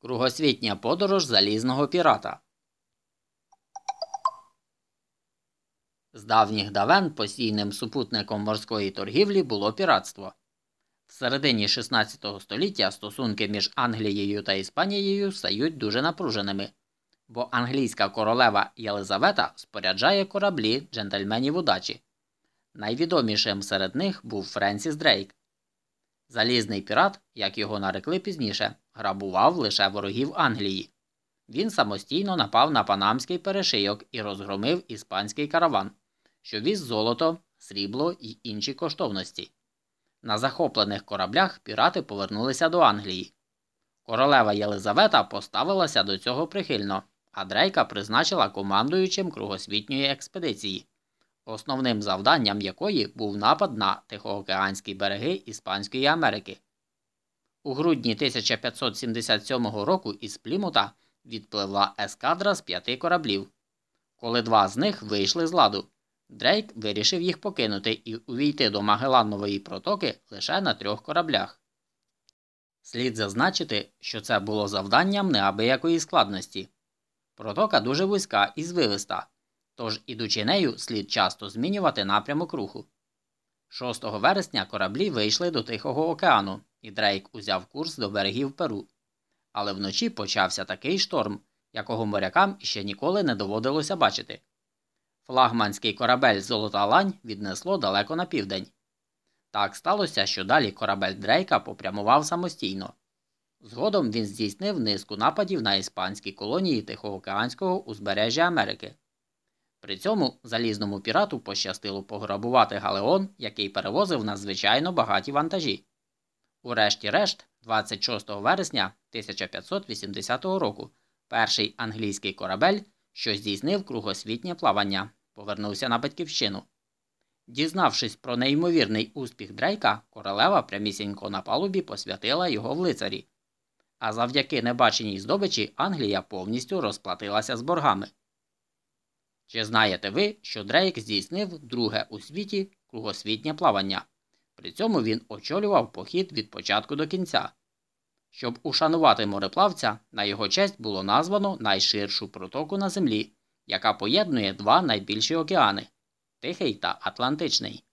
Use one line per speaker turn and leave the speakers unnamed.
Кругосвітня подорож залізного пірата. З давніх давен постійним супутником морської торгівлі було піратство. В середині 16 століття стосунки між Англією та Іспанією стають дуже напруженими, бо англійська королева Єлизавета споряджає кораблі джентльменів удачі. Найвідомішим серед них був Френсіс Дрейк. Залізний пірат, як його нарекли пізніше, грабував лише ворогів Англії. Він самостійно напав на панамський перешийок і розгромив іспанський караван, що віз золото, срібло і інші коштовності. На захоплених кораблях пірати повернулися до Англії. Королева Єлизавета поставилася до цього прихильно, а Дрейка призначила командуючим кругосвітньої експедиції, основним завданням якої був напад на Тихоокеанські береги Іспанської Америки. У грудні 1577 року із Плімута відпливла ескадра з п'яти кораблів. Коли два з них вийшли з ладу, Дрейк вирішив їх покинути і увійти до Магелланової протоки лише на трьох кораблях. Слід зазначити, що це було завданням неабиякої складності. Протока дуже вузька і звивиста, тож, ідучи нею, слід часто змінювати напрямок руху. 6 вересня кораблі вийшли до Тихого океану, і Дрейк узяв курс до берегів Перу. Але вночі почався такий шторм, якого морякам ще ніколи не доводилося бачити. Флагманський корабель Золота лань віднесло далеко на південь. Так сталося, що далі корабель Дрейка попрямував самостійно. Згодом він здійснив низку нападів на іспанські колонії Тихоокеанського узбережжя Америки. При цьому залізному пірату пощастило пограбувати галеон, який перевозив надзвичайно багаті вантажі. Урешті-решт, 26 вересня 1580 року, перший англійський корабель, що здійснив кругосвітнє плавання, повернувся на батьківщину. Дізнавшись про неймовірний успіх Дрейка, королева прямісінько на палубі посвятила його в лицарі. А завдяки небаченій здобичі Англія повністю розплатилася з боргами. Чи знаєте ви, що Дрейк здійснив друге у світі кругосвітнє плавання? При цьому він очолював похід від початку до кінця. Щоб ушанувати мореплавця, на його честь було названо найширшу протоку на землі, яка поєднує два найбільші океани Тихий та Атлантичний.